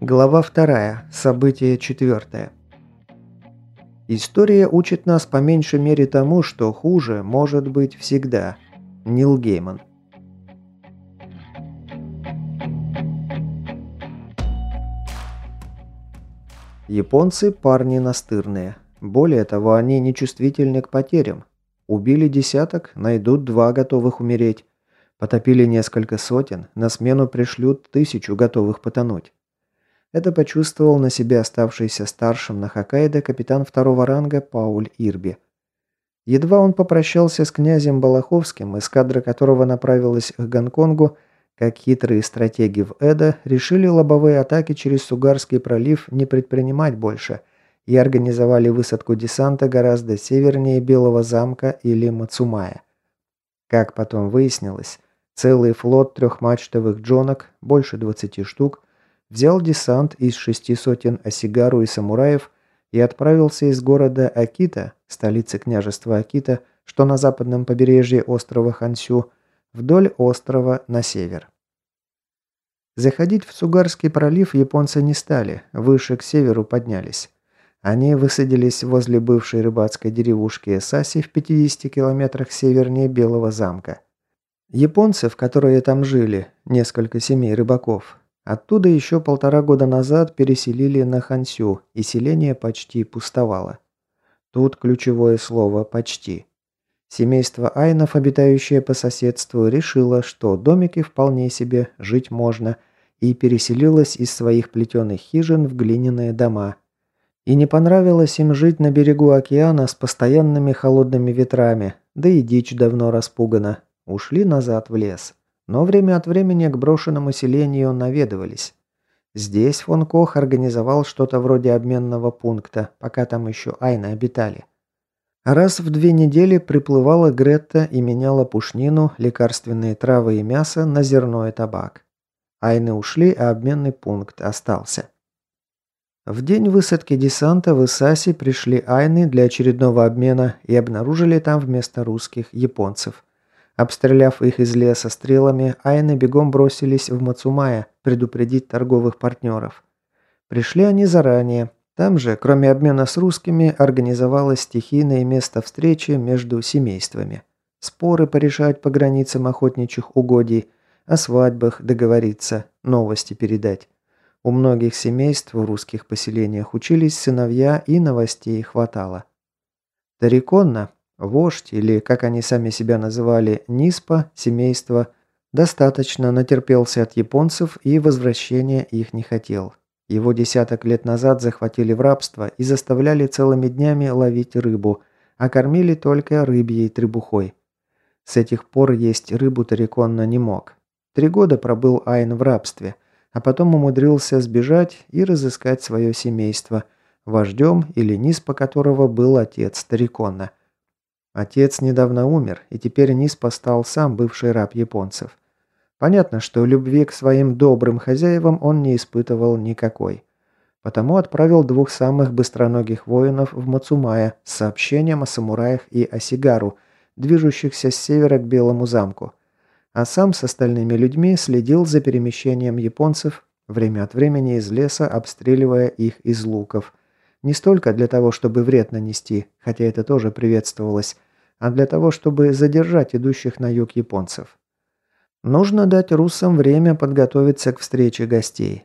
Глава вторая. Событие четвертое. История учит нас по меньшей мере тому, что хуже может быть всегда. Нил Гейман. Японцы парни настырные. Более того, они нечувствительны к потерям. Убили десяток, найдут два готовых умереть. Потопили несколько сотен, на смену пришлют тысячу готовых потонуть. Это почувствовал на себе оставшийся старшим на Хоккайдо капитан второго ранга Пауль Ирби. Едва он попрощался с князем Балаховским, эскадра которого направилась к Гонконгу, как хитрые стратеги в Эдо решили лобовые атаки через Сугарский пролив не предпринимать больше и организовали высадку десанта гораздо севернее Белого замка или Мацумая. Как потом выяснилось, целый флот трехмачтовых джонок, больше 20 штук, взял десант из шести сотен осигару и самураев и отправился из города Акита, столицы княжества Акита, что на западном побережье острова Хансю, вдоль острова на север. Заходить в Сугарский пролив японцы не стали, выше к северу поднялись. Они высадились возле бывшей рыбацкой деревушки Саси в 50 километрах севернее Белого замка. Японцев, которые там жили, несколько семей рыбаков, Оттуда еще полтора года назад переселили на Хансю, и селение почти пустовало. Тут ключевое слово «почти». Семейство айнов, обитающее по соседству, решило, что домики вполне себе жить можно, и переселилось из своих плетеных хижин в глиняные дома. И не понравилось им жить на берегу океана с постоянными холодными ветрами, да и дичь давно распугана. Ушли назад в лес но время от времени к брошенному селению наведывались. Здесь фон Кох организовал что-то вроде обменного пункта, пока там еще айны обитали. Раз в две недели приплывала Гретта и меняла пушнину, лекарственные травы и мясо на зерно и табак. Айны ушли, а обменный пункт остался. В день высадки десанта в Исаси пришли айны для очередного обмена и обнаружили там вместо русских японцев – Обстреляв их из леса стрелами, айны бегом бросились в Мацумая предупредить торговых партнеров. Пришли они заранее. Там же, кроме обмена с русскими, организовалось стихийное место встречи между семействами. Споры порешать по границам охотничьих угодий, о свадьбах договориться, новости передать. У многих семейств в русских поселениях учились сыновья и новостей хватало. Тариконна, Вождь, или, как они сами себя называли, Ниспа, семейство, достаточно натерпелся от японцев и возвращения их не хотел. Его десяток лет назад захватили в рабство и заставляли целыми днями ловить рыбу, а кормили только рыбьей требухой. С этих пор есть рыбу Тариконна не мог. Три года пробыл Айн в рабстве, а потом умудрился сбежать и разыскать свое семейство, вождем или низ по которого был отец Тариконна – Отец недавно умер, и теперь Низ постал сам бывший раб японцев. Понятно, что любви к своим добрым хозяевам он не испытывал никакой. Потому отправил двух самых быстроногих воинов в Мацумая с сообщением о самураях и о Сигару, движущихся с севера к Белому замку. А сам с остальными людьми следил за перемещением японцев, время от времени из леса обстреливая их из луков – не столько для того, чтобы вред нанести, хотя это тоже приветствовалось, а для того, чтобы задержать идущих на юг японцев. Нужно дать руссам время подготовиться к встрече гостей.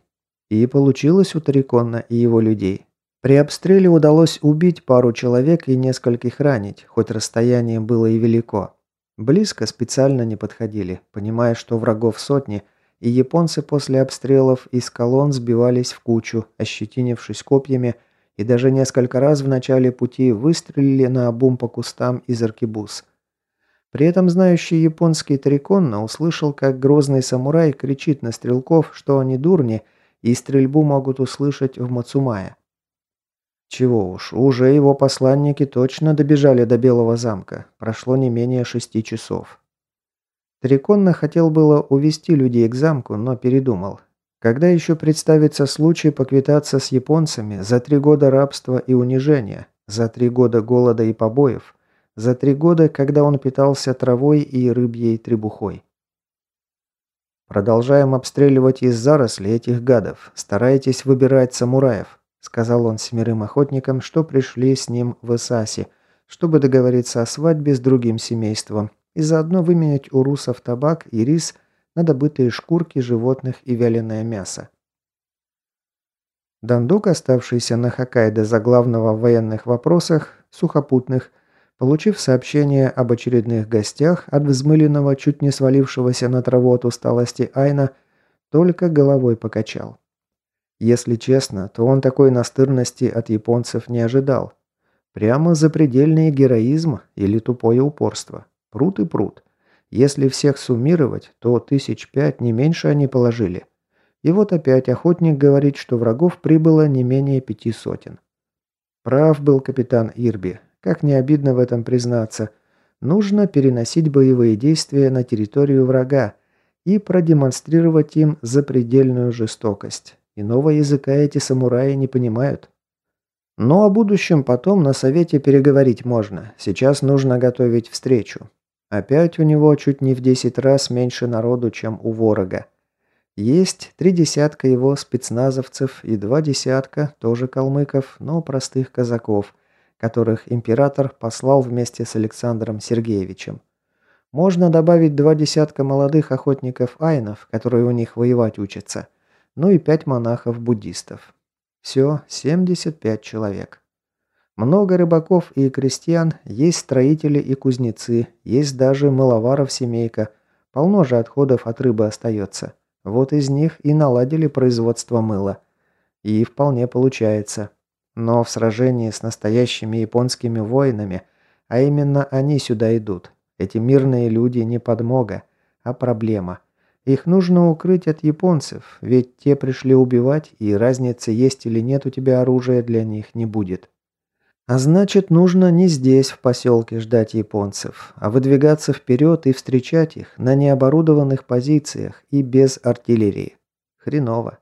И получилось у Тарикона и его людей. При обстреле удалось убить пару человек и нескольких ранить, хоть расстояние было и велико. Близко специально не подходили, понимая, что врагов сотни, и японцы после обстрелов из колонн сбивались в кучу, ощетинившись копьями и даже несколько раз в начале пути выстрелили на обум по кустам из аркебуз. При этом знающий японский Триконно услышал, как грозный самурай кричит на стрелков, что они дурни, и стрельбу могут услышать в Мацумае. Чего уж, уже его посланники точно добежали до Белого замка. Прошло не менее шести часов. Триконно хотел было увести людей к замку, но передумал. Когда еще представится случай поквитаться с японцами за три года рабства и унижения, за три года голода и побоев, за три года, когда он питался травой и рыбьей требухой. «Продолжаем обстреливать из зарослей этих гадов. Старайтесь выбирать самураев», сказал он семерым охотникам, что пришли с ним в Исаси, чтобы договориться о свадьбе с другим семейством и заодно выменять у русов табак и рис на добытые шкурки животных и вяленое мясо. Дандук, оставшийся на Хоккайдо за главного в военных вопросах, сухопутных, получив сообщение об очередных гостях от взмыленного, чуть не свалившегося на траву от усталости Айна, только головой покачал. Если честно, то он такой настырности от японцев не ожидал. Прямо запредельный героизм или тупое упорство. Пруд и пруд. Если всех суммировать, то тысяч пять не меньше они положили. И вот опять охотник говорит, что врагов прибыло не менее пяти сотен. Прав был капитан Ирби. Как не обидно в этом признаться. Нужно переносить боевые действия на территорию врага и продемонстрировать им запредельную жестокость. Иного языка эти самураи не понимают. Но о будущем потом на совете переговорить можно. Сейчас нужно готовить встречу. Опять у него чуть не в 10 раз меньше народу, чем у ворога. Есть три десятка его спецназовцев и два десятка, тоже калмыков, но простых казаков, которых император послал вместе с Александром Сергеевичем. Можно добавить два десятка молодых охотников-айнов, которые у них воевать учатся ну и пять монахов-буддистов. Все 75 человек. Много рыбаков и крестьян, есть строители и кузнецы, есть даже мыловаров семейка. Полно же отходов от рыбы остается. Вот из них и наладили производство мыла. И вполне получается. Но в сражении с настоящими японскими воинами, а именно они сюда идут, эти мирные люди не подмога, а проблема. Их нужно укрыть от японцев, ведь те пришли убивать, и разницы есть или нет у тебя оружия для них не будет. А значит, нужно не здесь, в поселке, ждать японцев, а выдвигаться вперед и встречать их на необорудованных позициях и без артиллерии. Хреново.